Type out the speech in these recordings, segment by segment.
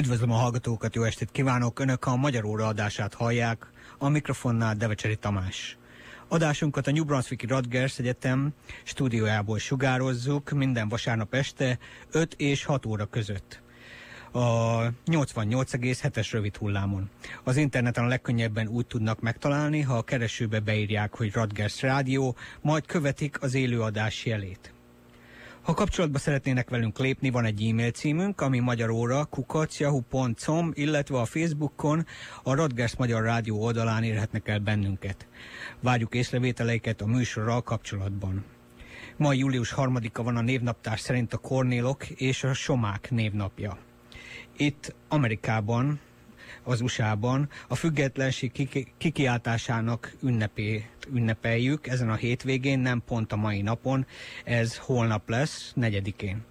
Üdvözlöm a hallgatókat, jó estét kívánok! Önök a Magyar Óra adását hallják, a mikrofonnál Devecseri Tamás. Adásunkat a New Brunswicki Rutgers Egyetem stúdiójából sugározzuk minden vasárnap este 5 és 6 óra között a 88,7-es rövid hullámon. Az interneten a legkönnyebben úgy tudnak megtalálni, ha a keresőbe beírják, hogy Rutgers Rádió, majd követik az élőadás jelét. Ha kapcsolatba szeretnének velünk lépni, van egy e-mail címünk, ami magyaróra kukacjahu.com, illetve a Facebookon a Radgers Magyar Rádió oldalán érhetnek el bennünket. Várjuk észrevételeiket a műsorral kapcsolatban. Ma július 3-a van a névnaptár szerint a Kornélok és a Somák névnapja. Itt Amerikában az USA-ban a függetlenség kikiáltásának ünnepét ünnepeljük ezen a hétvégén, nem pont a mai napon, ez holnap lesz, negyedikén.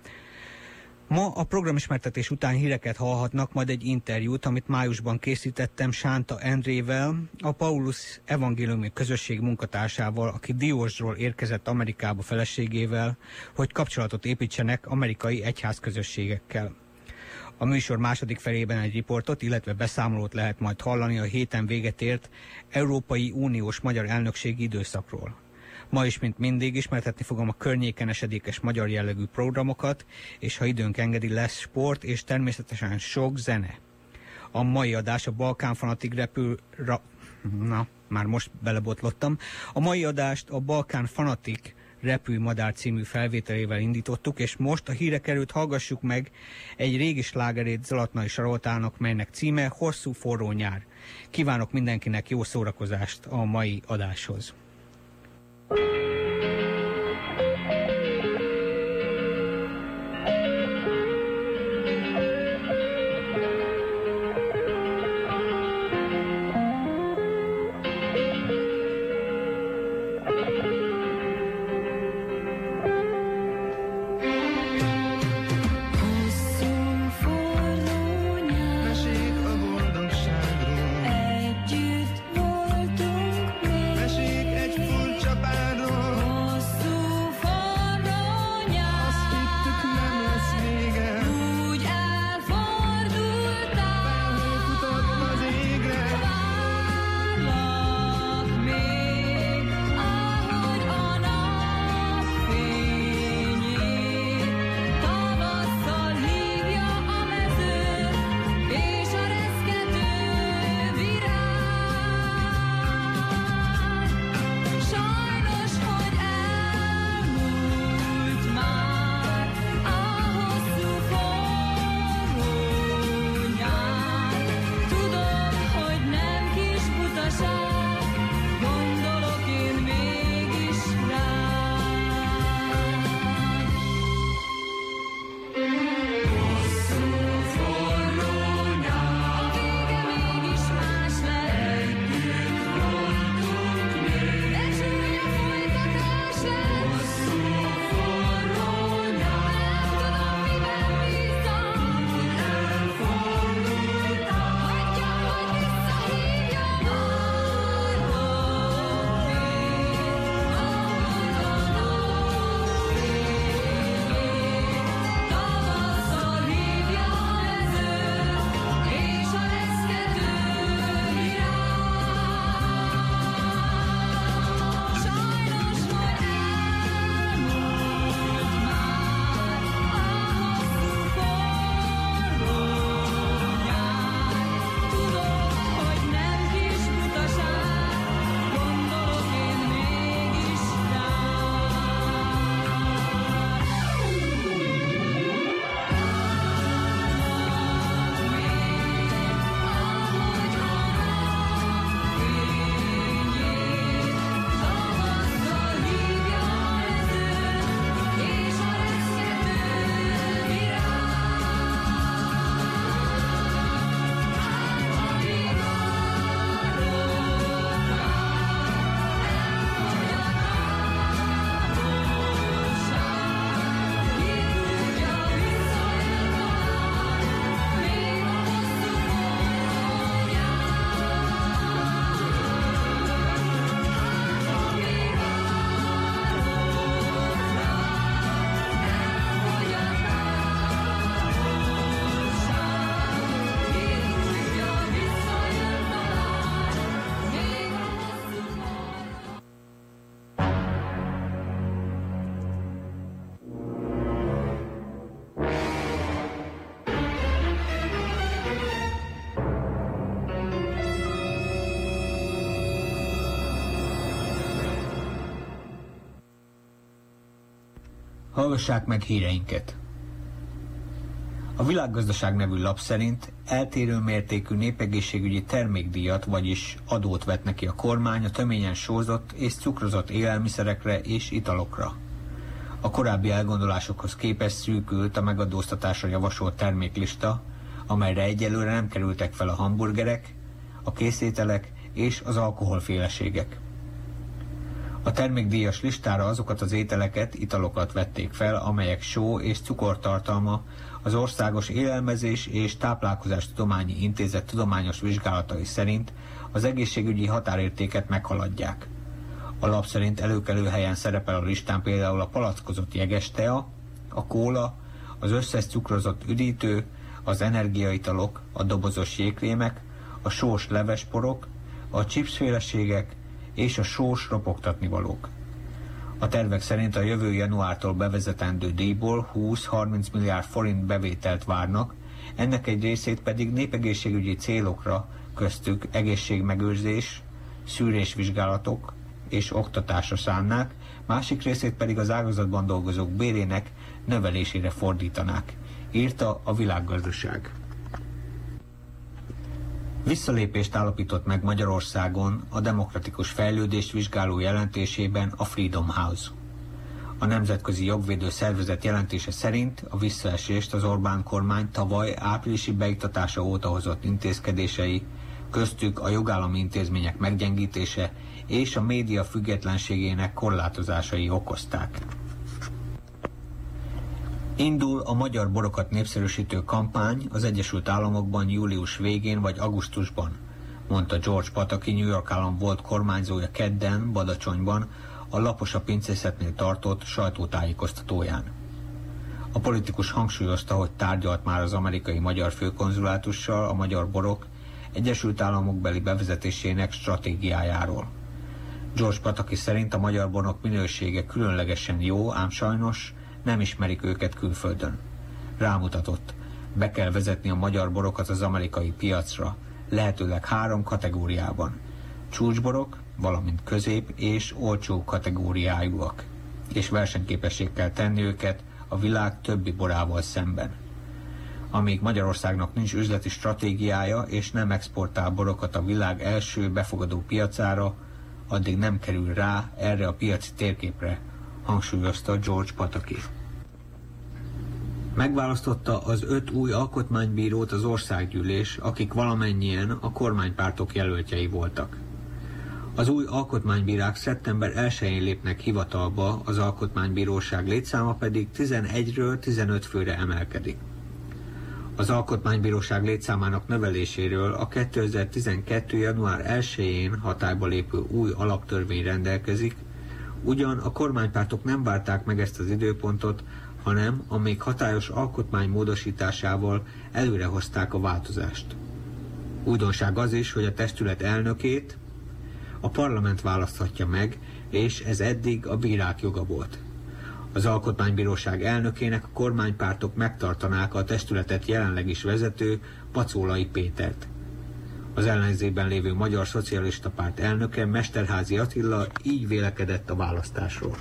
Ma a programismertetés után híreket hallhatnak, majd egy interjút, amit májusban készítettem Sánta Endrével, a Paulus evangéliumi közösség munkatársával, aki Diósról érkezett Amerikába feleségével, hogy kapcsolatot építsenek amerikai egyházközösségekkel. A műsor második felében egy riportot, illetve beszámolót lehet majd hallani a héten véget ért Európai Uniós Magyar Elnökségi időszakról. Ma is, mint mindig, ismertetni fogom a környéken esedékes magyar jellegű programokat, és ha időnk engedi, lesz sport, és természetesen sok zene. A mai adás a Balkán Fanatik repül... Ra... Na, már most belebotlottam. A mai adást a Balkán Fanatik Repülmadár című felvételével indítottuk, és most a hírek előtt hallgassuk meg egy régi slágerét Zalatnai Saroltának, melynek címe Hosszú forró nyár. Kívánok mindenkinek jó szórakozást a mai adáshoz. thank you Hallgassák meg híreinket! A Világgazdaság nevű lap szerint eltérő mértékű népegészségügyi termékdíjat, vagyis adót vet neki a kormány a töményen sózott és cukrozott élelmiszerekre és italokra. A korábbi elgondolásokhoz képest szűkült a megadóztatásra javasolt terméklista, amelyre egyelőre nem kerültek fel a hamburgerek, a készételek és az alkoholféleségek. A termékdíjas listára azokat az ételeket, italokat vették fel, amelyek só és cukortartalma az Országos Élelmezés és Táplálkozás Tudományi Intézet tudományos vizsgálatai szerint az egészségügyi határértéket meghaladják. A lap szerint előkelő helyen szerepel a listán például a palackozott jeges tea, a kóla, az összes cukrozott üdítő, az energiaitalok, a dobozos jégkrémek, a sós levesporok, a chipsféleségek és a sós ropogtatnivalók. A tervek szerint a jövő januártól bevezetendő díjból 20-30 milliárd forint bevételt várnak, ennek egy részét pedig népegészségügyi célokra, köztük egészségmegőrzés, szűrésvizsgálatok és oktatásra szánnák, másik részét pedig az ágazatban dolgozók bérének növelésére fordítanák, írta a világgazdaság. Visszalépést állapított meg Magyarországon a demokratikus fejlődést vizsgáló jelentésében a Freedom House. A Nemzetközi Jogvédő Szervezet jelentése szerint a visszaesést az Orbán kormány tavaly áprilisi beiktatása óta hozott intézkedései, köztük a jogállami intézmények meggyengítése és a média függetlenségének korlátozásai okozták. Indul a magyar borokat népszerűsítő kampány az Egyesült Államokban július végén vagy augusztusban, mondta George Pataki, New York állam volt kormányzója kedden, Badacsonyban, a lapos a pincészetnél tartott sajtótájékoztatóján. A politikus hangsúlyozta, hogy tárgyalt már az amerikai magyar főkonzulátussal a magyar borok Egyesült Államok beli bevezetésének stratégiájáról. George Pataki szerint a magyar borok minősége különlegesen jó, ám sajnos nem ismerik őket külföldön. Rámutatott, be kell vezetni a magyar borokat az amerikai piacra, lehetőleg három kategóriában. Csúcsborok, valamint közép és olcsó kategóriájúak, és versenyképesség tenni őket a világ többi borával szemben. Amíg Magyarországnak nincs üzleti stratégiája és nem exportál borokat a világ első befogadó piacára, addig nem kerül rá erre a piaci térképre, hangsúlyozta George Pataki. Megválasztotta az öt új alkotmánybírót az országgyűlés, akik valamennyien a kormánypártok jelöltjei voltak. Az új alkotmánybírák szeptember 1-én lépnek hivatalba, az alkotmánybíróság létszáma pedig 11-ről 15 főre emelkedik. Az alkotmánybíróság létszámának növeléséről a 2012. január 1-én hatályba lépő új alaptörvény rendelkezik, ugyan a kormánypártok nem várták meg ezt az időpontot, hanem a még hatályos alkotmány módosításával előrehozták a változást. Újdonság az is, hogy a testület elnökét a parlament választhatja meg, és ez eddig a bírák joga volt. Az Alkotmánybíróság elnökének a kormánypártok megtartanák a testületet jelenleg is vezető Pacólai Pétert. Az ellenzében lévő Magyar Szocialista Párt elnöke Mesterházi Attila így vélekedett a választásról.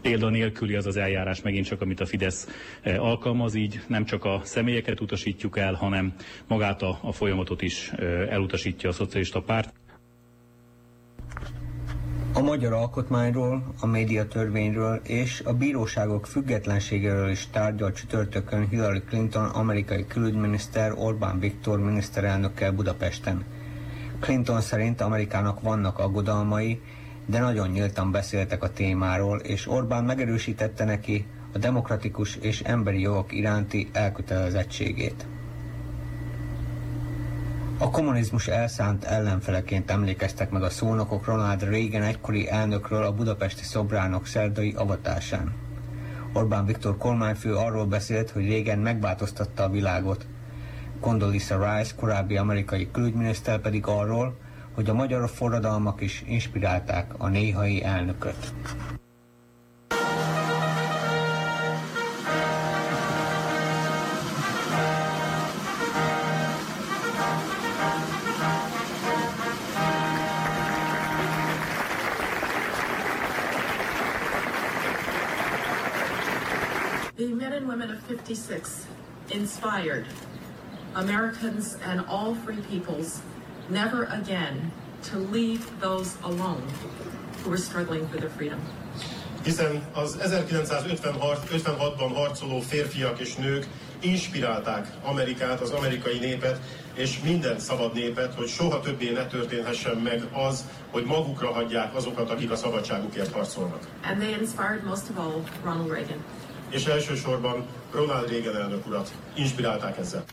példa nélküli az az eljárás megint csak, amit a Fidesz eh, alkalmaz, így nem csak a személyeket utasítjuk el, hanem magát a, a folyamatot is eh, elutasítja a szocialista párt. A magyar alkotmányról, a médiatörvényről és a bíróságok függetlenségéről is tárgyal csütörtökön Hillary Clinton amerikai külügyminiszter Orbán Viktor miniszterelnökkel Budapesten. Clinton szerint Amerikának vannak aggodalmai, de nagyon nyíltan beszéltek a témáról, és Orbán megerősítette neki a demokratikus és emberi jogok iránti elkötelezettségét. A kommunizmus elszánt ellenfeleként emlékeztek meg a szónokok Ronald Reagan egykori elnökről a budapesti szobrának szerdai avatásán. Orbán Viktor kormányfő arról beszélt, hogy Reagan megváltoztatta a világot. Condoleezza Rice, korábbi amerikai külügyminiszter pedig arról, hogy a magyar forradalmak is inspirálták a néhai elnököt. Women of 56 inspired Americans and all free peoples never again to leave those alone who were struggling for their freedom. Hiszen az 1956-ban harcoló férfiak és nők inspirálták Amerikát, az amerikai népet, és minden szabad népet, hogy soha többé ne történhessen meg az, hogy magukra hagyják azokat, akik a szabadságukért harcolnak. And they inspired most of all Ronald Reagan. És elsősorban Ronald Reagan elnök urat inspirálták ezzel.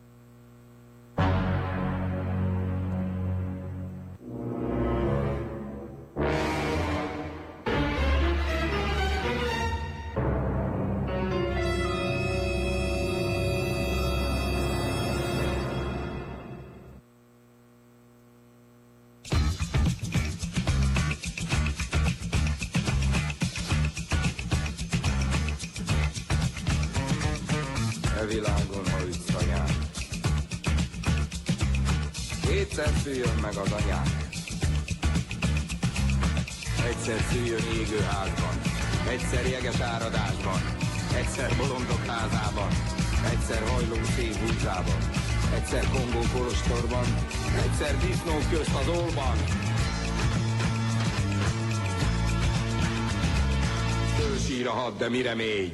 De mire még?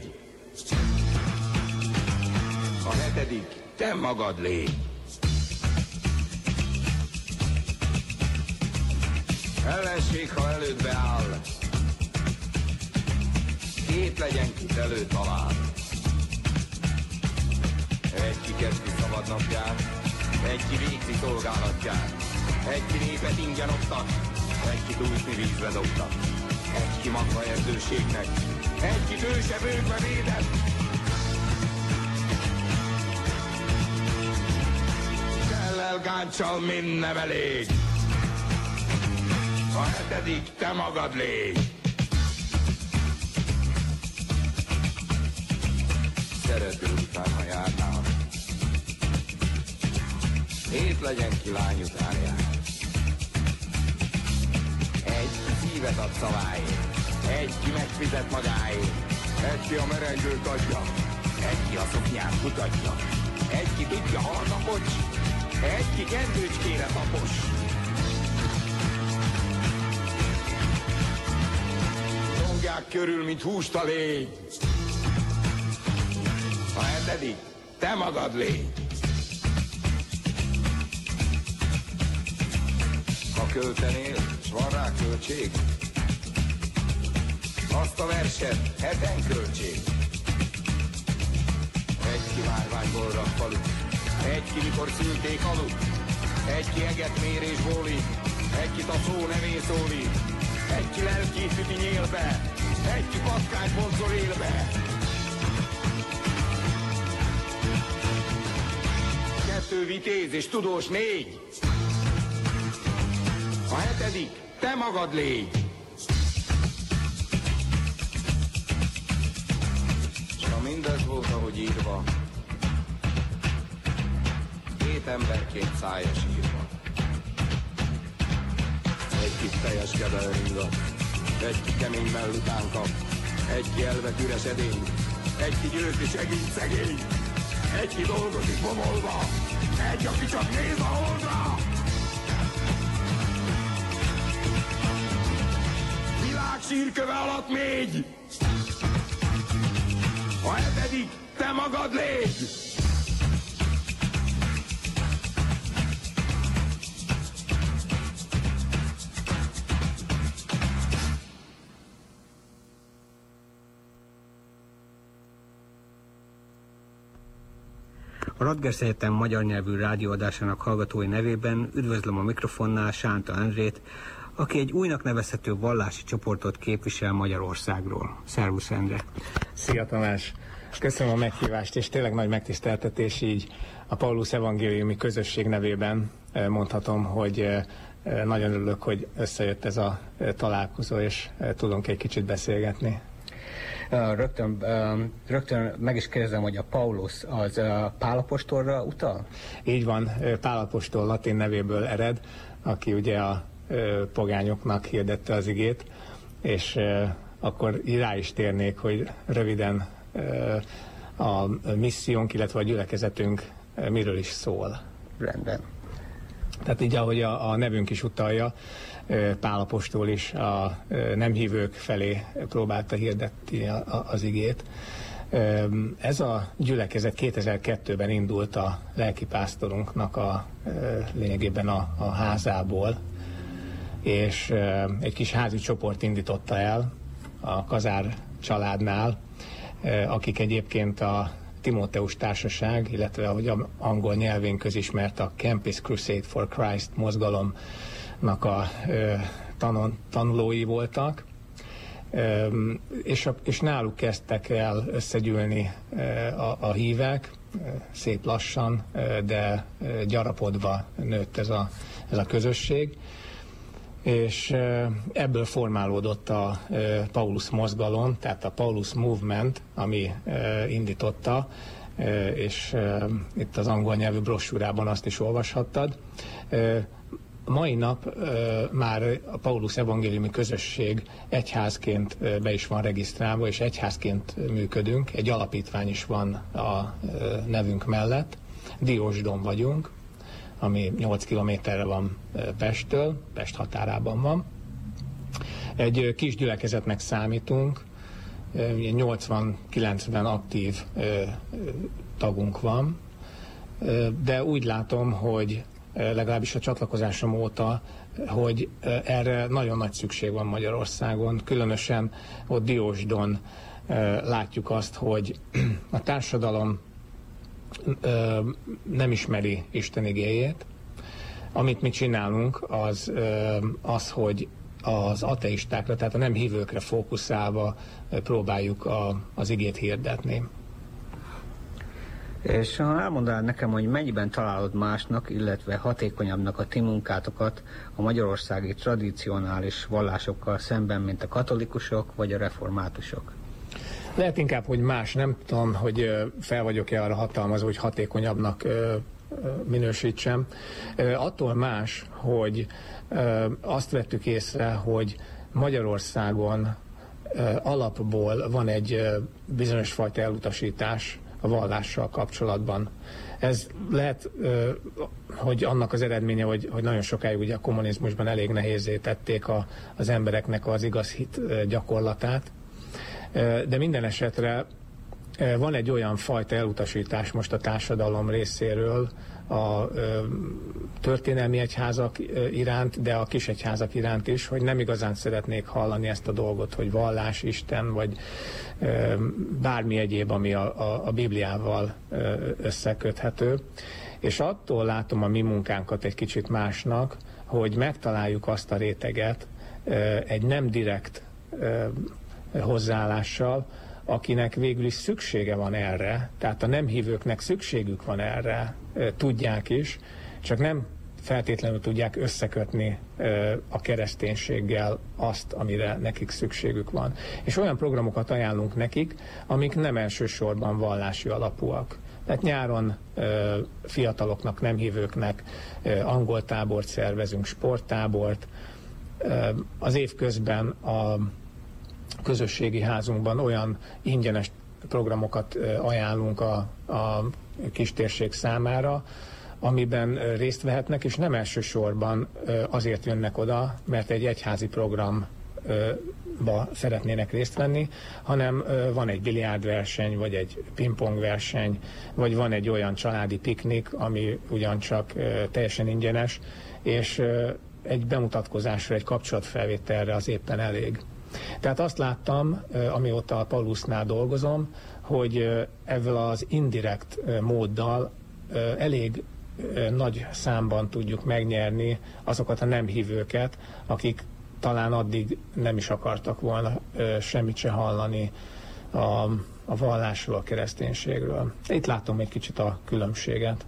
A hetedik, te magad légy. Ellenség, ha elődbe áll, két legyen, kit elő talál. Egy ki kezdi szabad napján, egy ki végzi szolgálatján, egy ki népet ingyen oktat, egy ki túlszni vízbe dobtak, egy ki magva erdőségnek, egy időse bőkbe védett. Kellel gáncsal mind nem. A hetedik te magad légy. Szerető után, ha. Hét legyen ki lány után. Egy szívet ad szaváért. Egy ki megfizet magáért, egy ki a merengőt adja, egy ki a szoknyát mutatja, egy ki tudja hol a kocs, egy ki kendőcskére tapos. Rongják körül, mint hústa légy. A hetedik, te magad légy. Költenél, s van rá költség, azt a verset heten költség. Egy ki márványból rak falut, egy ki mikor szülték alut, egy ki eget mér és bóli, egy ki taszó nevé szóli, egy ki lelkét üti nyélbe, egy ki patkány bonzol élbe. Kettő vitéz és tudós négy. A hetedik, te magad légy. mindez volt, ahogy írva, két emberként szájas írva. Egy kis teljes kebelringat, egy ki kemény mellután kap, egy ki elvet üres edény, egy ki győzni segít szegény, egy ki dolgozik bomolva, egy, aki csak néz a holdra. Sírköve alatt még, a hetedik, te magad légy! A Radgers Egyetem magyar nyelvű rádióadásának hallgatói nevében üdvözlöm a mikrofonnál Sánta Endrét, aki egy újnak nevezhető vallási csoportot képvisel Magyarországról. Szervusz, Endre! Szia Tamás! Köszönöm a meghívást, és tényleg nagy megtiszteltetés így a Paulus Evangéliumi közösség nevében eh, mondhatom, hogy eh, eh, nagyon örülök, hogy összejött ez a találkozó, és tudunk egy kicsit beszélgetni. Rögtön, rögtön meg is kérdezem, hogy a Paulus az Pálapostolra utal? Így van, Pálapostól latin nevéből ered, aki ugye a pogányoknak hirdette az igét, és akkor rá is térnék, hogy röviden a missziónk, illetve a gyülekezetünk miről is szól. Rendben. Tehát így, ahogy a, a nevünk is utalja, Pálapostól is a nem hívők felé próbálta hirdetni az igét. Ez a gyülekezet 2002-ben indult a lelkipásztorunknak a lényegében a, a házából, és egy kis házi csoport indította el a Kazár családnál, akik egyébként a Timóteus Társaság, illetve ahogy angol nyelvén közismert a Campus Crusade for Christ mozgalomnak a tanon, tanulói voltak, és, a, és náluk kezdtek el összegyűlni a, a hívek, szép lassan, de gyarapodva nőtt ez a, ez a közösség és ebből formálódott a Paulus mozgalom, tehát a Paulus Movement, ami indította, és itt az angol nyelvű brossúrában azt is olvashattad. Mai nap már a Paulus evangéliumi közösség egyházként be is van regisztrálva, és egyházként működünk. Egy alapítvány is van a nevünk mellett. Diósdon vagyunk, ami 8 kilométerre van Pesttől, Pest határában van. Egy kis gyülekezetnek számítunk, 80-90 aktív tagunk van, de úgy látom, hogy legalábbis a csatlakozásom óta, hogy erre nagyon nagy szükség van Magyarországon, különösen ott Diósdon látjuk azt, hogy a társadalom nem ismeri Isten igéjét. Amit mi csinálunk, az az, hogy az ateistákra, tehát a nem hívőkre fókuszálva próbáljuk a, az igét hirdetni. És ha elmondanád nekem, hogy mennyiben találod másnak, illetve hatékonyabbnak a ti munkátokat a magyarországi tradicionális vallásokkal szemben, mint a katolikusok vagy a reformátusok? Lehet inkább, hogy más. Nem tudom, hogy fel vagyok-e arra hatalmazó, hogy hatékonyabbnak minősítsem. Attól más, hogy azt vettük észre, hogy Magyarországon alapból van egy bizonyos fajta elutasítás a vallással kapcsolatban. Ez lehet, hogy annak az eredménye, hogy, hogy nagyon sokáig ugye a kommunizmusban elég nehézé tették a, az embereknek az igaz hit gyakorlatát, de minden esetre van egy olyan fajta elutasítás most a társadalom részéről a történelmi egyházak iránt, de a kis egyházak iránt is, hogy nem igazán szeretnék hallani ezt a dolgot, hogy vallás, Isten, vagy bármi egyéb, ami a, a, a Bibliával összeköthető. És attól látom a mi munkánkat egy kicsit másnak, hogy megtaláljuk azt a réteget egy nem direkt hozzáállással, akinek végül is szüksége van erre, tehát a nem hívőknek szükségük van erre, tudják is, csak nem feltétlenül tudják összekötni a kereszténységgel azt, amire nekik szükségük van. És olyan programokat ajánlunk nekik, amik nem elsősorban vallási alapúak. Tehát nyáron fiataloknak, nem hívőknek angol tábort szervezünk, sporttábort. Az év közben a közösségi házunkban olyan ingyenes programokat ajánlunk a, a kistérség számára, amiben részt vehetnek, és nem elsősorban azért jönnek oda, mert egy egyházi program ba szeretnének részt venni, hanem van egy biliárdverseny, vagy egy pingpongverseny, vagy van egy olyan családi piknik, ami ugyancsak teljesen ingyenes, és egy bemutatkozásra, egy kapcsolatfelvételre az éppen elég. Tehát azt láttam, amióta a Paulusnál dolgozom, hogy ezzel az indirekt móddal elég nagy számban tudjuk megnyerni azokat a nem hívőket, akik talán addig nem is akartak volna semmit se hallani a, a vallásról, a kereszténységről. Itt látom egy kicsit a különbséget.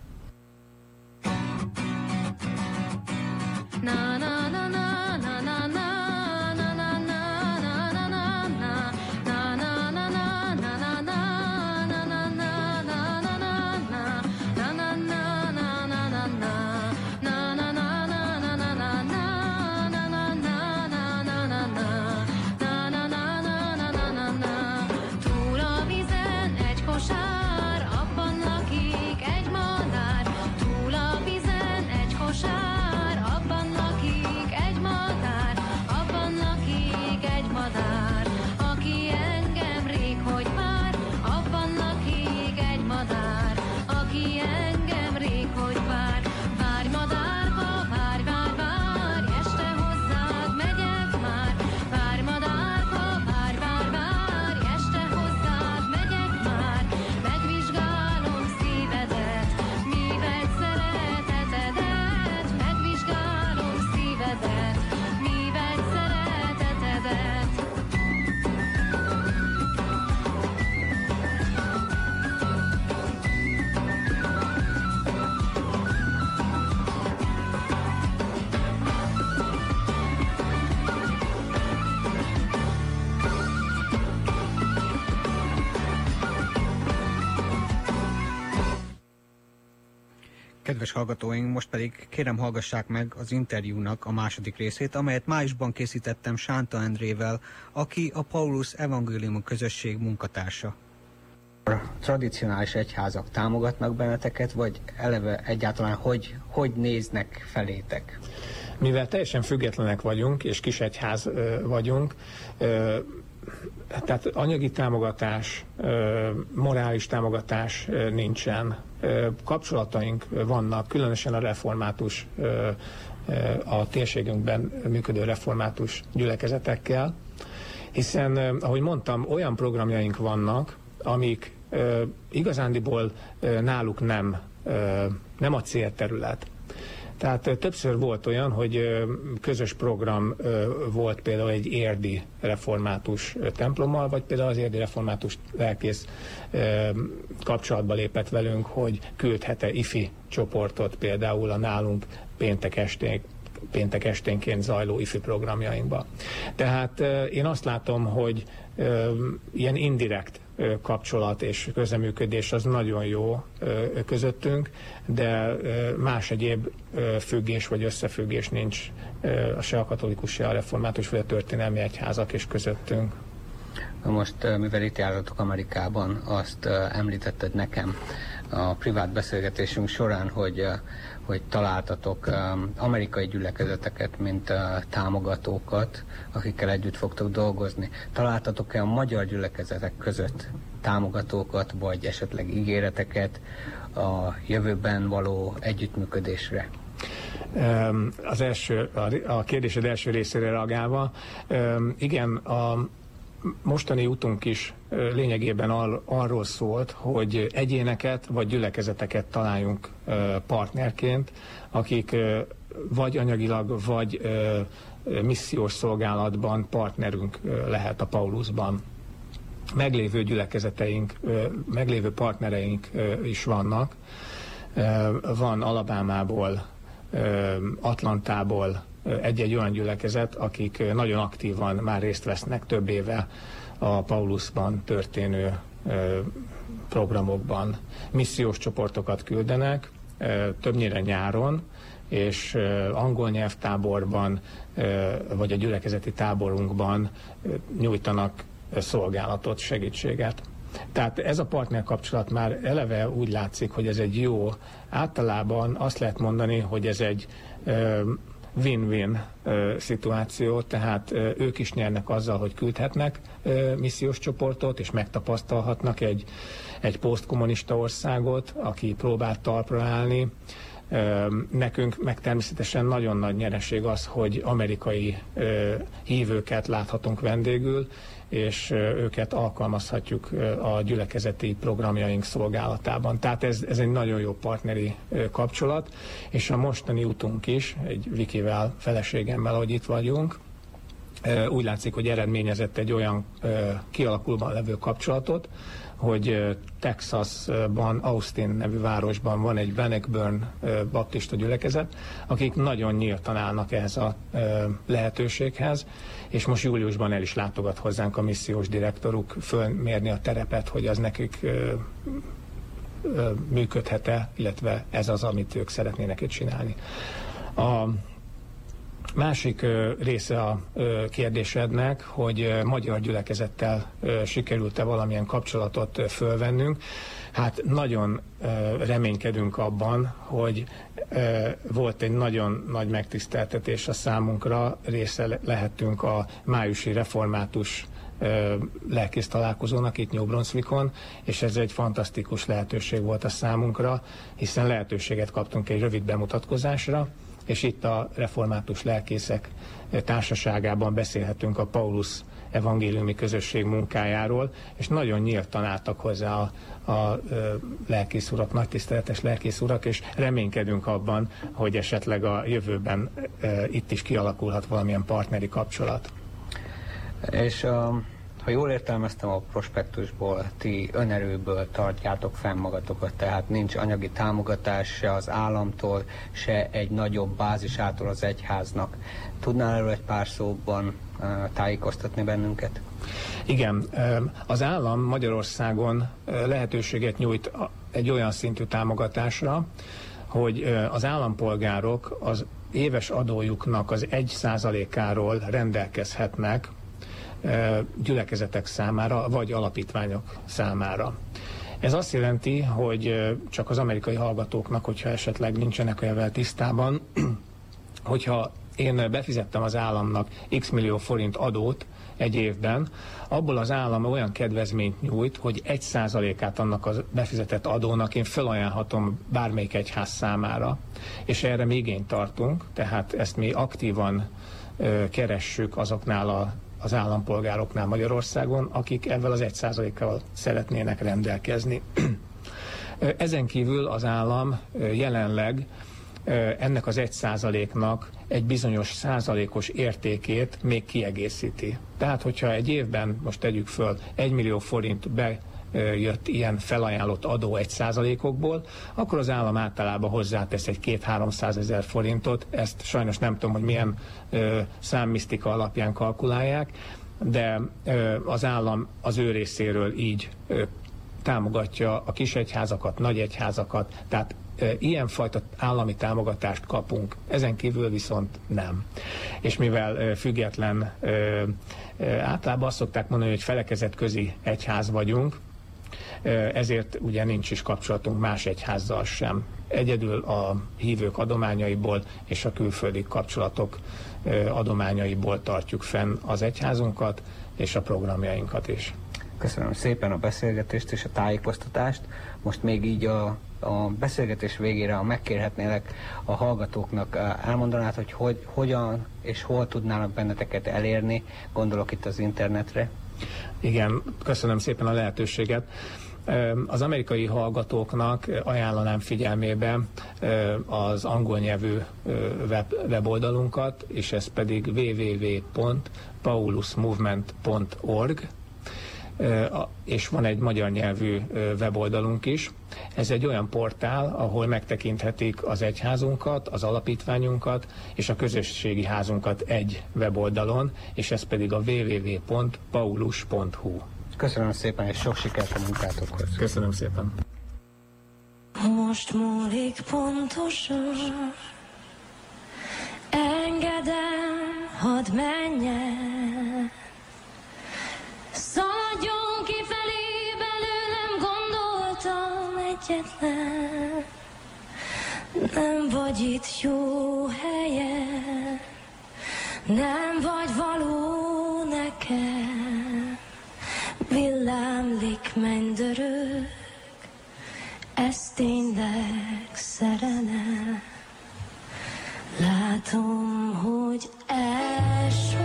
Kedves hallgatóink, most pedig kérem hallgassák meg az interjúnak a második részét, amelyet májusban készítettem Sánta Endrével, aki a Paulus Evangélium közösség munkatársa. A tradicionális egyházak támogatnak benneteket, vagy eleve egyáltalán hogy, hogy néznek felétek? Mivel teljesen függetlenek vagyunk, és kis egyház vagyunk, tehát anyagi támogatás, morális támogatás nincsen. Kapcsolataink vannak, különösen a református, a térségünkben működő református gyülekezetekkel, hiszen, ahogy mondtam, olyan programjaink vannak, amik igazándiból náluk nem, nem a célterület. Tehát többször volt olyan, hogy közös program volt például egy érdi református templommal, vagy például az érdi református lelkész kapcsolatba lépett velünk, hogy küldhet-e ifi csoportot például a nálunk péntek estén péntek esténként zajló ifi programjainkba. Tehát én azt látom, hogy ilyen indirekt kapcsolat és közeműködés az nagyon jó közöttünk, de más egyéb függés vagy összefüggés nincs se a katolikus, se a református vagy a történelmi egyházak és közöttünk. Most, mivel itt jártatok Amerikában, azt említetted nekem a privát beszélgetésünk során, hogy hogy találtatok um, amerikai gyülekezeteket, mint uh, támogatókat, akikkel együtt fogtok dolgozni. Találtatok-e a magyar gyülekezetek között támogatókat, vagy esetleg ígéreteket a jövőben való együttműködésre? Az első, a kérdésed első részére reagálva, igen, a mostani utunk is lényegében arról szólt, hogy egyéneket vagy gyülekezeteket találjunk partnerként, akik vagy anyagilag, vagy missziós szolgálatban partnerünk lehet a Paulusban. Meglévő gyülekezeteink, meglévő partnereink is vannak. Van Alabámából, Atlantából, egy-egy olyan gyülekezet, akik nagyon aktívan már részt vesznek több éve a Paulusban történő programokban. Missziós csoportokat küldenek, többnyire nyáron, és angol nyelvtáborban, vagy a gyülekezeti táborunkban nyújtanak szolgálatot, segítséget. Tehát ez a partner kapcsolat már eleve úgy látszik, hogy ez egy jó, általában azt lehet mondani, hogy ez egy win-win szituáció, tehát ők is nyernek azzal, hogy küldhetnek missziós csoportot, és megtapasztalhatnak egy, egy posztkommunista országot, aki próbált talpra állni. Nekünk meg természetesen nagyon nagy nyereség az, hogy amerikai hívőket láthatunk vendégül, és őket alkalmazhatjuk a gyülekezeti programjaink szolgálatában. Tehát ez, ez egy nagyon jó partneri kapcsolat, és a mostani utunk is, egy Vikivel, feleségemmel, hogy itt vagyunk, úgy látszik, hogy eredményezett egy olyan kialakulban levő kapcsolatot, hogy Texasban, Austin nevű városban van egy Bannockburn baptista gyülekezet, akik nagyon nyíltan állnak ehhez a lehetőséghez, és most júliusban el is látogat hozzánk a missziós direktoruk fölmérni a terepet, hogy az nekik működhet-e, illetve ez az, amit ők szeretnének itt csinálni. A Másik része a kérdésednek, hogy magyar gyülekezettel sikerült-e valamilyen kapcsolatot fölvennünk. Hát nagyon reménykedünk abban, hogy volt egy nagyon nagy megtiszteltetés a számunkra, része lehetünk a májusi református lelkész találkozónak itt New Brunswickon, és ez egy fantasztikus lehetőség volt a számunkra, hiszen lehetőséget kaptunk egy rövid bemutatkozásra, és itt a református lelkészek társaságában beszélhetünk a Paulus evangéliumi közösség munkájáról, és nagyon nyíltan álltak hozzá a, a lelkész urak, nagy tiszteletes lelkész urak, és reménykedünk abban, hogy esetleg a jövőben e, itt is kialakulhat valamilyen partneri kapcsolat. És um, ha jól értelmeztem a prospektusból, ti önerőből tartjátok fenn magatokat, tehát nincs anyagi támogatás se az államtól, se egy nagyobb bázisától az egyháznak. Tudnál erről egy pár szóban tájékoztatni bennünket? Igen, az állam Magyarországon lehetőséget nyújt egy olyan szintű támogatásra, hogy az állampolgárok az éves adójuknak az egy százalékáról rendelkezhetnek gyülekezetek számára, vagy alapítványok számára. Ez azt jelenti, hogy csak az amerikai hallgatóknak, hogyha esetleg nincsenek olyan tisztában, hogyha én befizettem az államnak x millió forint adót egy évben, abból az állam olyan kedvezményt nyújt, hogy egy százalékát annak a befizetett adónak én felajánlhatom bármelyik egyház számára. És erre mi igényt tartunk, tehát ezt mi aktívan ö, keressük azoknál a az állampolgároknál Magyarországon, akik ebből az egy százalékkal szeretnének rendelkezni. Ezen kívül az állam jelenleg ennek az egy százaléknak egy bizonyos százalékos értékét még kiegészíti. Tehát, hogyha egy évben, most tegyük föl, egy millió forint be jött ilyen felajánlott adó egy százalékokból, akkor az állam általában hozzátesz egy két-háromszáz ezer forintot, ezt sajnos nem tudom, hogy milyen számmisztika alapján kalkulálják, de az állam az ő részéről így támogatja a kisegyházakat, nagyegyházakat, tehát ilyenfajta állami támogatást kapunk, ezen kívül viszont nem. És mivel független, általában azt szokták mondani, hogy felekezet közi egyház vagyunk, ezért ugye nincs is kapcsolatunk más egyházzal sem. Egyedül a hívők adományaiból és a külföldi kapcsolatok adományaiból tartjuk fenn az egyházunkat és a programjainkat is. Köszönöm szépen a beszélgetést és a tájékoztatást. Most még így a a beszélgetés végére, ha megkérhetnélek a hallgatóknak, elmondanád, hogy, hogy hogyan és hol tudnának benneteket elérni, gondolok itt az internetre. Igen, köszönöm szépen a lehetőséget. Az amerikai hallgatóknak ajánlanám figyelmébe az angol nyelvű web, weboldalunkat, és ez pedig www.paulusmovement.org, és van egy magyar nyelvű weboldalunk is. Ez egy olyan portál, ahol megtekinthetik az egyházunkat, az alapítványunkat és a közösségi házunkat egy weboldalon, és ez pedig a www.paulus.hu. Köszönöm szépen, és sok sikert a munkátokhoz. Köszönöm szépen. Most múlik pontosan, engedem, hadd menjen. Szaladjon kifelé belőlem, gondoltam egyetlen. Nem vagy itt jó helyen, nem vagy való nekem. Villámlik mennydörög, ez tényleg szerelem. Látom, hogy elsőbb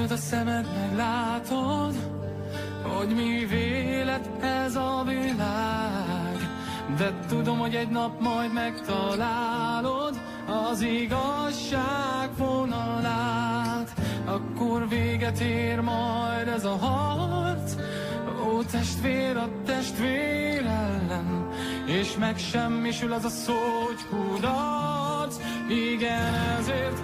Kinyitod a szemed, meglátod, hogy mi vélet ez a világ. De tudom, hogy egy nap majd megtalálod az igazság vonalát. Akkor véget ér majd ez a harc, ó testvér a testvér ellen, és megsemmisül az a szó, hogy kudarc. Igen, ezért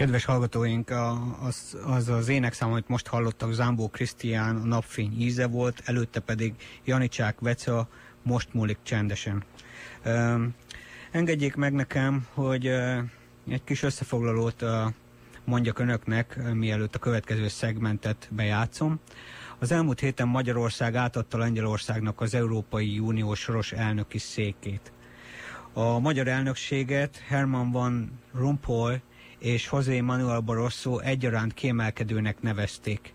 Kedves hallgatóink, az, az az énekszám, amit most hallottak, Zámbó Krisztián, a napfény íze volt, előtte pedig Janicsák Veca, most múlik csendesen. Um, engedjék meg nekem, hogy uh, egy kis összefoglalót uh, mondjak önöknek, uh, mielőtt a következő szegmentet bejátszom. Az elmúlt héten Magyarország átadta Lengyelországnak az Európai Unió soros elnöki székét. A magyar elnökséget Herman van Rompuy és José Manuel Barroso egyaránt kiemelkedőnek nevezték,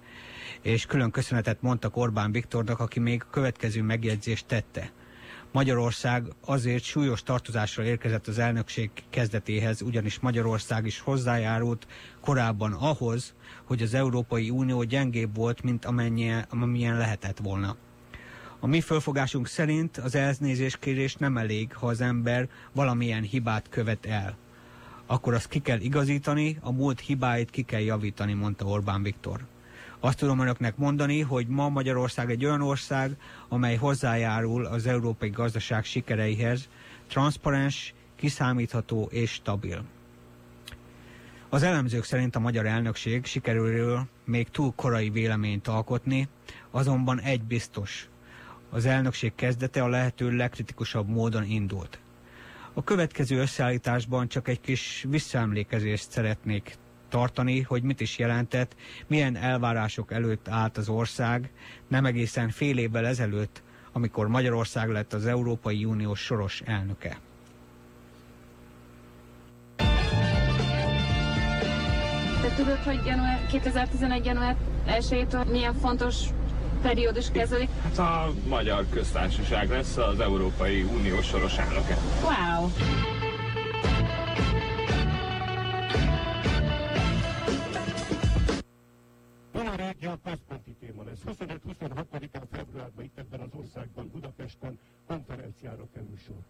és külön köszönetet mondtak Orbán Viktornak, aki még a következő megjegyzést tette. Magyarország azért súlyos tartozással érkezett az elnökség kezdetéhez, ugyanis Magyarország is hozzájárult korábban ahhoz, hogy az Európai Unió gyengébb volt, mint amilyen lehetett volna. A mi fölfogásunk szerint az elnézéskérés nem elég, ha az ember valamilyen hibát követ el. Akkor azt ki kell igazítani, a múlt hibáit ki kell javítani, mondta Orbán Viktor. Azt tudom önöknek mondani, hogy ma Magyarország egy olyan ország, amely hozzájárul az európai gazdaság sikereihez, transzparens, kiszámítható és stabil. Az elemzők szerint a magyar elnökség sikerülről még túl korai véleményt alkotni, azonban egy biztos. Az elnökség kezdete a lehető legkritikusabb módon indult. A következő összeállításban csak egy kis visszaemlékezést szeretnék tartani, hogy mit is jelentett, milyen elvárások előtt állt az ország, nem egészen fél évvel ezelőtt, amikor Magyarország lett az Európai Unió soros elnöke. Te tudod, hogy január, 2011. január 1-től milyen fontos periódus kezdődik? Hát a Magyar Köztársaság lesz az Európai Unió soros elnöke. Wow! Energiareggel központi téma lesz. 25-26-án februárban itt ebben az országban, Budapesten konferenciára kerül sor.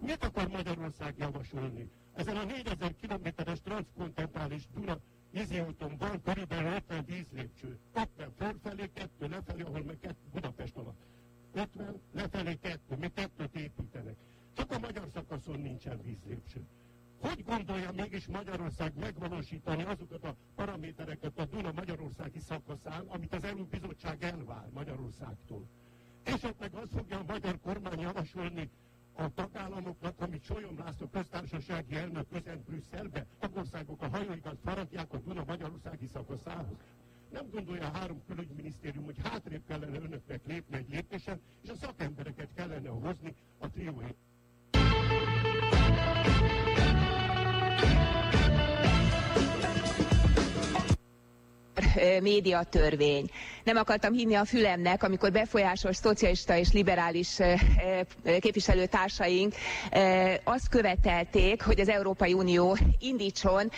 Mit akar Magyarország javasolni? Ezen a 4000 kilométeres transzkontinentális Duna víziúton van körülbelül 50 vízlépcső. 50 fölfelé, kettő lefelé, ahol meg kettő Budapest alatt. 50 lefelé kettő, még kettőt építenek. Csak a magyar szakaszon nincsen vízlépcső. Hogy gondolja mégis Magyarország megvalósítani azokat a paramétereket a Duna Magyarországi szakaszán, amit az EU Bizottság elvár Magyarországtól? Esetleg azt fogja a magyar kormány javasolni a tagállamoknak, amit Solyom László köztársasági elnök közent Brüsszelbe, tagországok a hajóikat faragják a Duna Magyarországi szakaszához. Nem gondolja a három külügyminisztérium, hogy hátrébb kellene önöknek lépni egy lépésen, és a szakembereket médiatörvény. Nem akartam hinni a fülemnek, amikor befolyásos szocialista és liberális képviselőtársaink azt követelték, hogy az Európai Unió indítson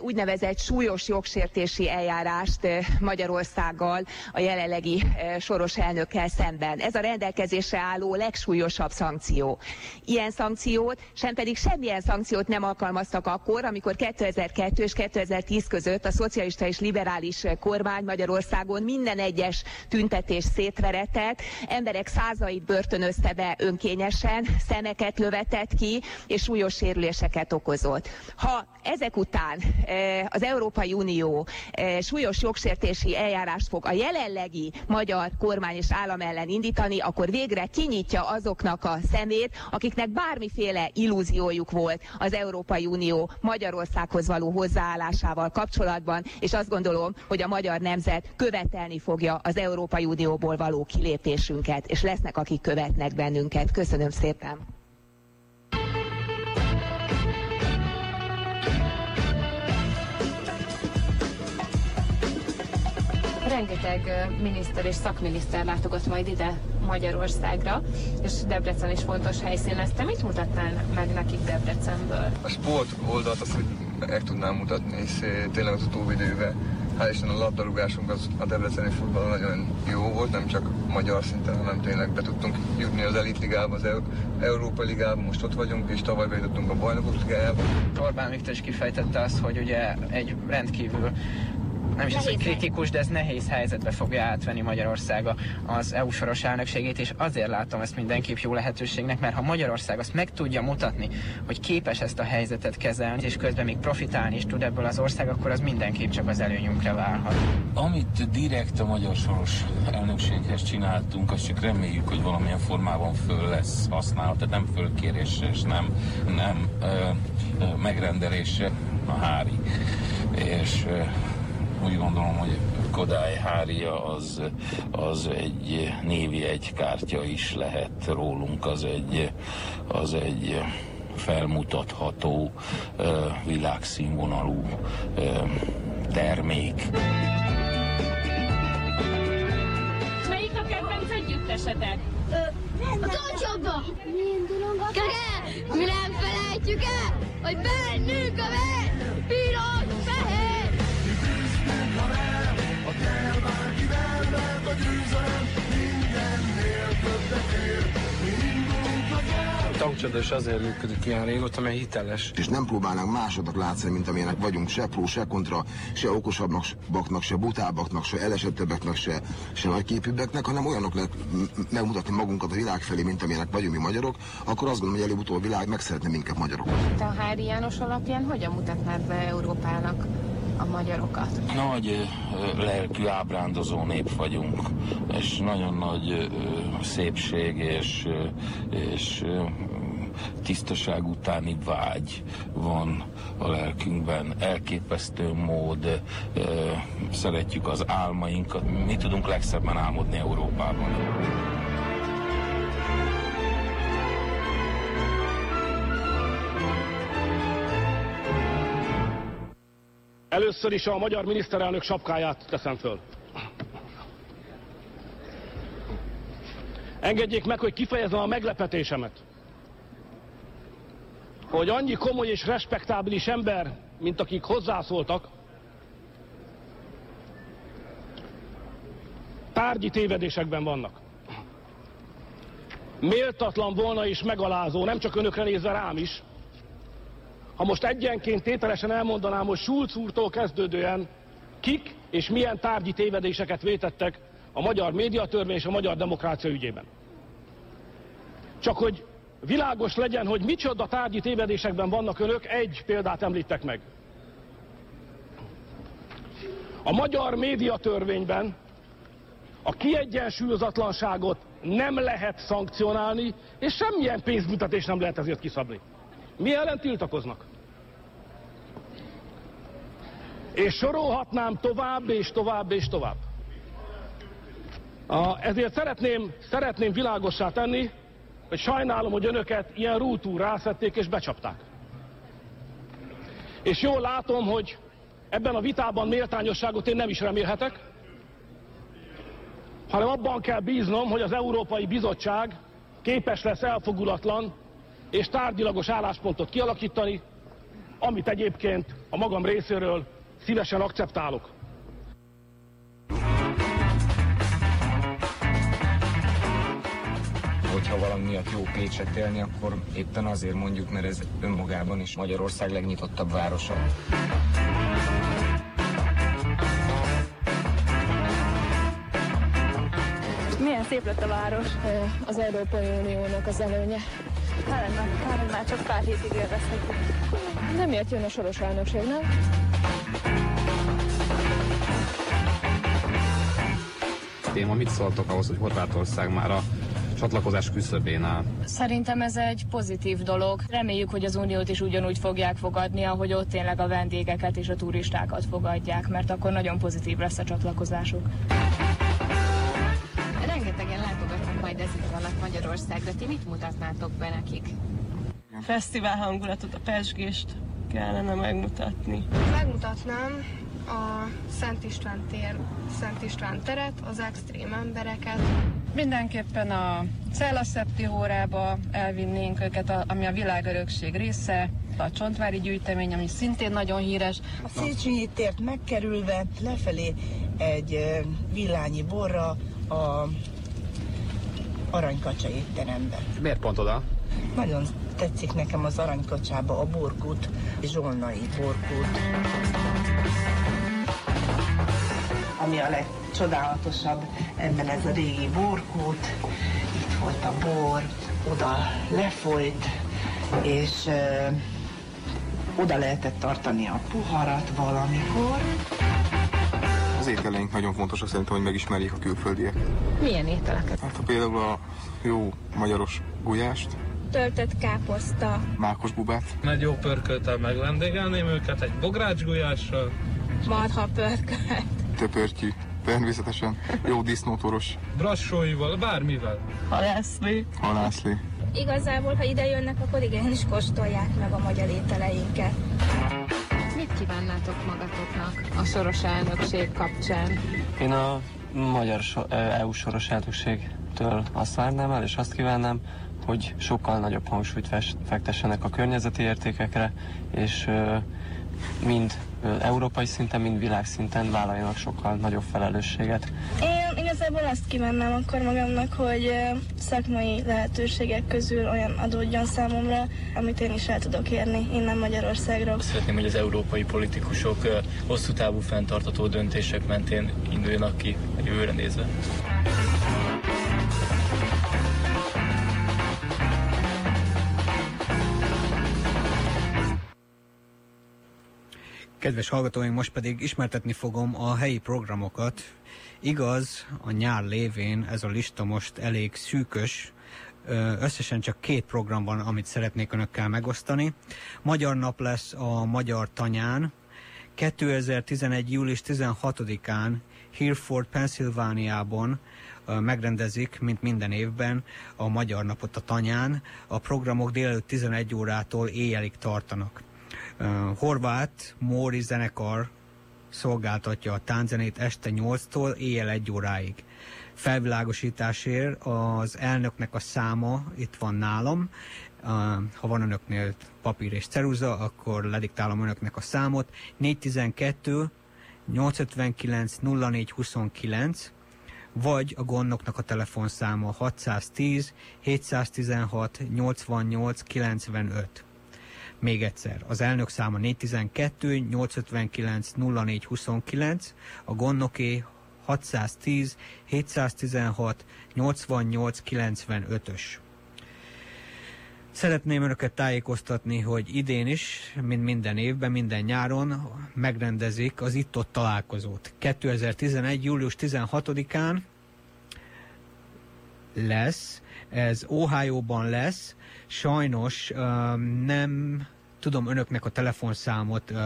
úgynevezett súlyos jogsértési eljárást Magyarországgal a jelenlegi soros elnökkel szemben. Ez a rendelkezésre álló legsúlyosabb szankció. Ilyen szankciót, sem pedig semmilyen szankciót nem alkalmaztak akkor, amikor 2002 és 2010 között a szocialista és liberális kormány Magyarországon minden egyes tüntetés szétveretett, emberek százait börtönözte be önkényesen, szemeket lövetett ki, és súlyos sérüléseket okozott. Ha ezek után az Európai Unió súlyos jogsértési eljárást fog a jelenlegi magyar kormány és állam ellen indítani, akkor végre kinyitja azoknak a szemét, akiknek bármiféle illúziójuk volt az Európai Unió Magyarországhoz való hozzáállásával kapcsolatban, és azt gondolom, hogy a magyar nemzet követelni fogja az Európai Unióból való kilépésünket, és lesznek, akik követnek bennünket. Köszönöm szépen! rengeteg miniszter és szakminiszter látogat majd ide Magyarországra, és Debrecen is fontos helyszín lesz. Te mit mutatnál meg nekik Debrecenből? A sport oldalt azt, hogy meg tudnám mutatni, és tényleg az utóbbi időben hál' Isten a labdarúgásunk az a Debreceni futball nagyon jó volt, nem csak magyar szinten, hanem tényleg be tudtunk jutni az elit ligába, az Európa ligába, most ott vagyunk, és tavaly bejutottunk a bajnokok ligájába. Orbán Viktor is kifejtette azt, hogy ugye egy rendkívül nem is az, hogy kritikus, de ez nehéz helyzetbe fogja átvenni Magyarország az EU soros elnökségét, és azért látom ezt mindenképp jó lehetőségnek, mert ha Magyarország azt meg tudja mutatni, hogy képes ezt a helyzetet kezelni, és közben még profitálni is tud ebből az ország, akkor az mindenképp csak az előnyünkre válhat. Amit direkt a magyar soros elnökséghez csináltunk, azt csak reméljük, hogy valamilyen formában föl lesz használva, tehát nem fölkérésre, és nem, nem ö, ö, megrendelésre a hári. És ö, úgy gondolom, hogy Kodály Hária az, az egy névi egy kártya is lehet rólunk, az egy, az egy felmutatható világszínvonalú termék. Melyik a kedvenc együttesetek? A Dolcsabba! Mi indulunk a Kege, mi nem felejtjük el, hogy bennünk a vér, piros! A tankcsoda is azért működik ilyen régóta, mert hiteles. És nem próbálnánk másodnak látszani, mint amilyenek vagyunk, se pró, se kontra, se okosabbaknak, se butábbaknak, se elesettebbeknek, se, se nagyképűbbeknek, hanem olyanok lehet megmutatni magunkat a világ felé, mint amilyenek vagyunk mi magyarok, akkor azt gondolom, hogy előbb-utóbb a világ meg szeretne minket magyarokat. Te a Hári János alapján hogyan mutatnád be Európának a magyarokat? Nagy lelkű, ábrándozó nép vagyunk, és nagyon nagy szépség és, és tisztaság utáni vágy van a lelkünkben, elképesztő mód, szeretjük az álmainkat, mi tudunk legszebben álmodni Európában. Először is a magyar miniszterelnök sapkáját teszem föl. Engedjék meg, hogy kifejezem a meglepetésemet. Hogy annyi komoly és respektábilis ember, mint akik hozzászóltak, tárgyi tévedésekben vannak. Méltatlan volna és megalázó, nem csak önökre nézve rám is, ha most egyenként tételesen elmondanám, hogy Schulz úrtól kezdődően kik és milyen tárgyi tévedéseket vétettek a magyar médiatörvény és a magyar demokrácia ügyében. Csak hogy világos legyen, hogy micsoda tárgyi tévedésekben vannak önök, egy példát említek meg. A magyar médiatörvényben a kiegyensúlyozatlanságot nem lehet szankcionálni, és semmilyen pénzbüntetés nem lehet ezért kiszabni. Mi ellen tiltakoznak? És sorolhatnám tovább, és tovább, és tovább. A, ezért szeretném, szeretném világossá tenni, hogy sajnálom, hogy önöket ilyen rútú rászették és becsapták. És jól látom, hogy ebben a vitában méltányosságot én nem is remélhetek, hanem abban kell bíznom, hogy az Európai Bizottság képes lesz elfogulatlan és tárgyilagos álláspontot kialakítani, amit egyébként a magam részéről szívesen akceptálok. hogyha valami miatt jó Pécset élni, akkor éppen azért mondjuk, mert ez önmagában is Magyarország legnyitottabb városa. Milyen szép lett a város. Az Európai Uniónak az előnye. Kár, kár, hogy már csak pár hétig élvezhetjük. De miért jön a soros elnökség, nem? Téma, mit szóltok ahhoz, hogy Horvátország már a csatlakozás küszöbén áll? Szerintem ez egy pozitív dolog. Reméljük, hogy az Uniót is ugyanúgy fogják fogadni, ahogy ott tényleg a vendégeket és a turistákat fogadják, mert akkor nagyon pozitív lesz a csatlakozásuk. Ti mit mutatnátok be nekik? Fesztivál hangulatot, a pesgést kellene megmutatni. Megmutatnám a Szent István tér, Szent István teret, az extrém embereket. Mindenképpen a Cellaszepti órába elvinnénk őket, a- ami a világörökség része, a Csontvári gyűjtemény, ami szintén nagyon híres. A Széchenyi tért megkerülve lefelé egy villányi borra a Aranykacsa étterembe. Miért pont oda? Nagyon tetszik nekem az Aranykacsába a borkút, zsolnai borkút. Ami a legcsodálatosabb ebben ez a régi borkút, itt volt a bor, oda lefolyt, és ö, oda lehetett tartani a poharat valamikor. Az ételeink nagyon fontosak szerintem, hogy megismerjék a külföldiek. Milyen ételeket? Hát ha például a jó magyaros gulyást, Töltött káposzta. mákos bubát, Egy jó pörköltel megvendégelném őket, egy bográcsgulyással. Marha pörkölt. töpörtyű, természetesen jó disznótoros, Brassóival, bármivel. Halászlé. halászlé. Igazából, ha ide jönnek, akkor igenis kóstolják meg a magyar ételeinket. Kívánnátok magatoknak a soros elnökség kapcsán? Én a magyar so- EU soros elnökségtől azt várnám el, és azt kívánnám, hogy sokkal nagyobb hangsúlyt fektessenek a környezeti értékekre, és mind európai szinten, mind világszinten vállaljanak sokkal nagyobb felelősséget. Én igazából azt kívánnám akkor magamnak, hogy szakmai lehetőségek közül olyan adódjon számomra, amit én is el tudok érni innen Magyarországról. Szeretném, hogy az európai politikusok hosszú távú fenntartató döntések mentén induljanak ki a jövőre nézve. Kedves hallgatóink, most pedig ismertetni fogom a helyi programokat. Igaz, a nyár lévén ez a lista most elég szűkös, Összesen csak két program van, amit szeretnék önökkel megosztani. Magyar nap lesz a Magyar Tanyán. 2011. július 16-án Hereford, Pennsylvániában megrendezik, mint minden évben, a Magyar Napot a Tanyán. A programok délelőtt 11 órától éjjelig tartanak. Horvát Móri zenekar szolgáltatja a tánzenét este 8-tól éjjel 1 óráig. Felvilágosításért az elnöknek a száma itt van nálam. Ha van önöknél papír és ceruza, akkor lediktálom önöknek a számot. 412 859 0429 vagy a gondoknak a telefonszáma 610 716 88 95. Még egyszer, az elnök száma 412 859 0429, a gondnoké 610 716 88 95-ös. Szeretném önöket tájékoztatni, hogy idén is, mint minden évben, minden nyáron megrendezik az itt-ott találkozót. 2011. július 16-án lesz, ez Ohio-ban lesz, sajnos uh, nem tudom önöknek a telefonszámot uh,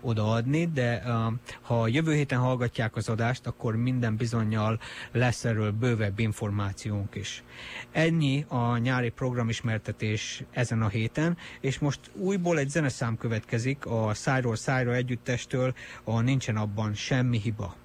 odaadni, de uh, ha jövő héten hallgatják az adást, akkor minden bizonyal lesz erről bővebb információnk is. Ennyi a nyári programismertetés ezen a héten, és most újból egy zeneszám következik a Szájról Szájra együttestől, a Nincsen abban semmi hiba.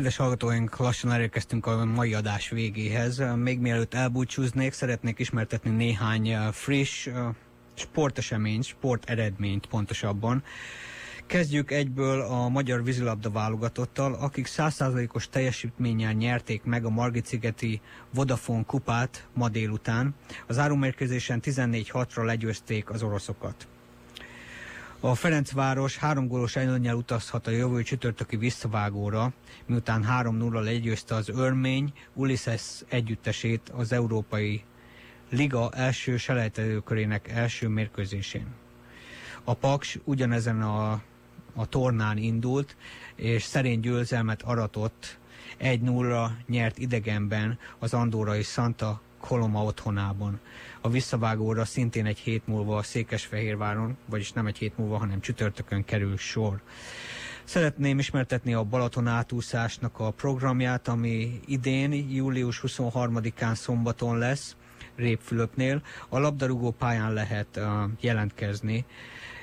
Kedves hallgatóink, lassan elérkeztünk a mai adás végéhez. Még mielőtt elbúcsúznék, szeretnék ismertetni néhány eh, friss eh, sporteseményt, sporteredményt pontosabban. Kezdjük egyből a magyar vízilabda válogatottal, akik 100%-os teljesítménnyel nyerték meg a Margit-szigeti Vodafone kupát ma délután. Az árumérkőzésen 14-6-ra legyőzték az oroszokat. A Ferencváros három gólos előnyel utazhat a jövő csütörtöki visszavágóra, miután 3-0 legyőzte az Örmény Ulises együttesét az Európai Liga első selejtezőkörének első mérkőzésén. A Paks ugyanezen a, a tornán indult, és szerény győzelmet aratott 1-0-ra nyert idegenben az Andorai Santa Koloma otthonában. A visszavágóra szintén egy hét múlva a Székesfehérváron, vagyis nem egy hét múlva, hanem csütörtökön kerül sor. Szeretném ismertetni a Balaton átúszásnak a programját, ami idén, július 23-án szombaton lesz, Répfülöpnél. A labdarúgó pályán lehet uh, jelentkezni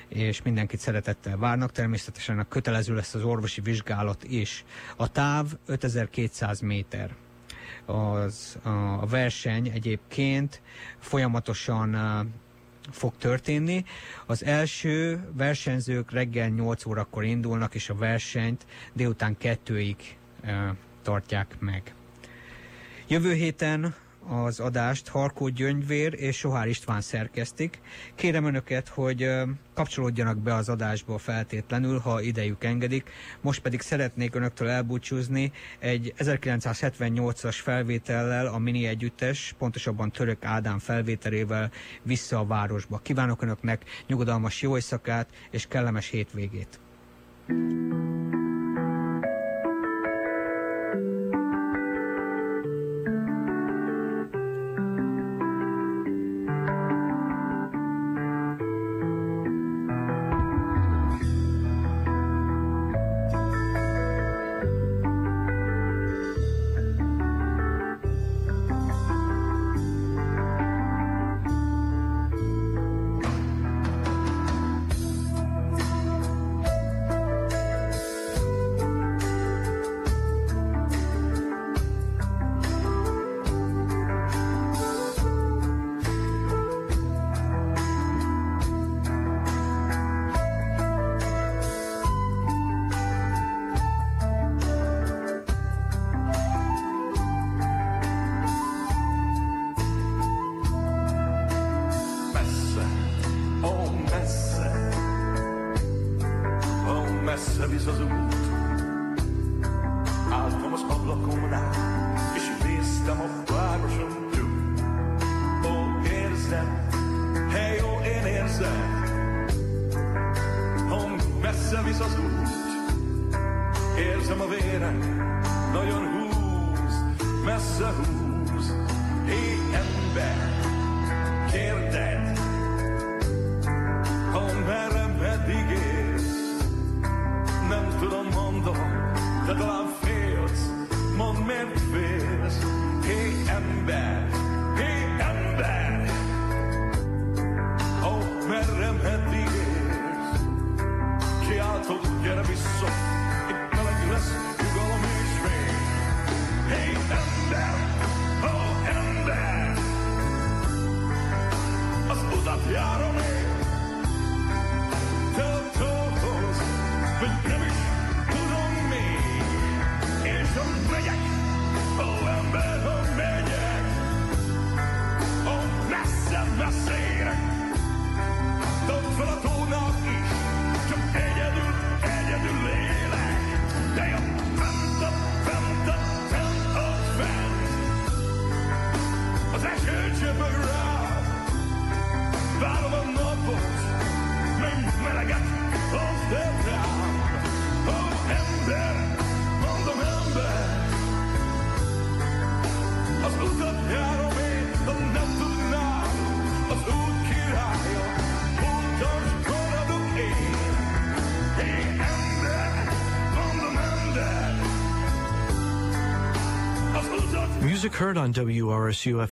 és mindenkit szeretettel várnak. Természetesen a kötelező lesz az orvosi vizsgálat is. A táv 5200 méter az, a verseny egyébként folyamatosan fog történni. Az első versenyzők reggel 8 órakor indulnak, és a versenyt délután kettőig tartják meg. Jövő héten az adást Harkó Gyöngyvér és Sohár István szerkesztik. Kérem önöket, hogy kapcsolódjanak be az adásba feltétlenül, ha idejük engedik. Most pedig szeretnék önöktől elbúcsúzni egy 1978-as felvétellel a mini együttes, pontosabban Török Ádám felvételével vissza a városba. Kívánok önöknek nyugodalmas jó éjszakát és kellemes hétvégét. thank you Az ablakon rá, és néztem a városon túl. Ó, érzem, hely jó, én érzem, hang messze visz az út. Érzem a vére. nagyon húz, messze húz. Hé, ember, kérdez, heard on WRSU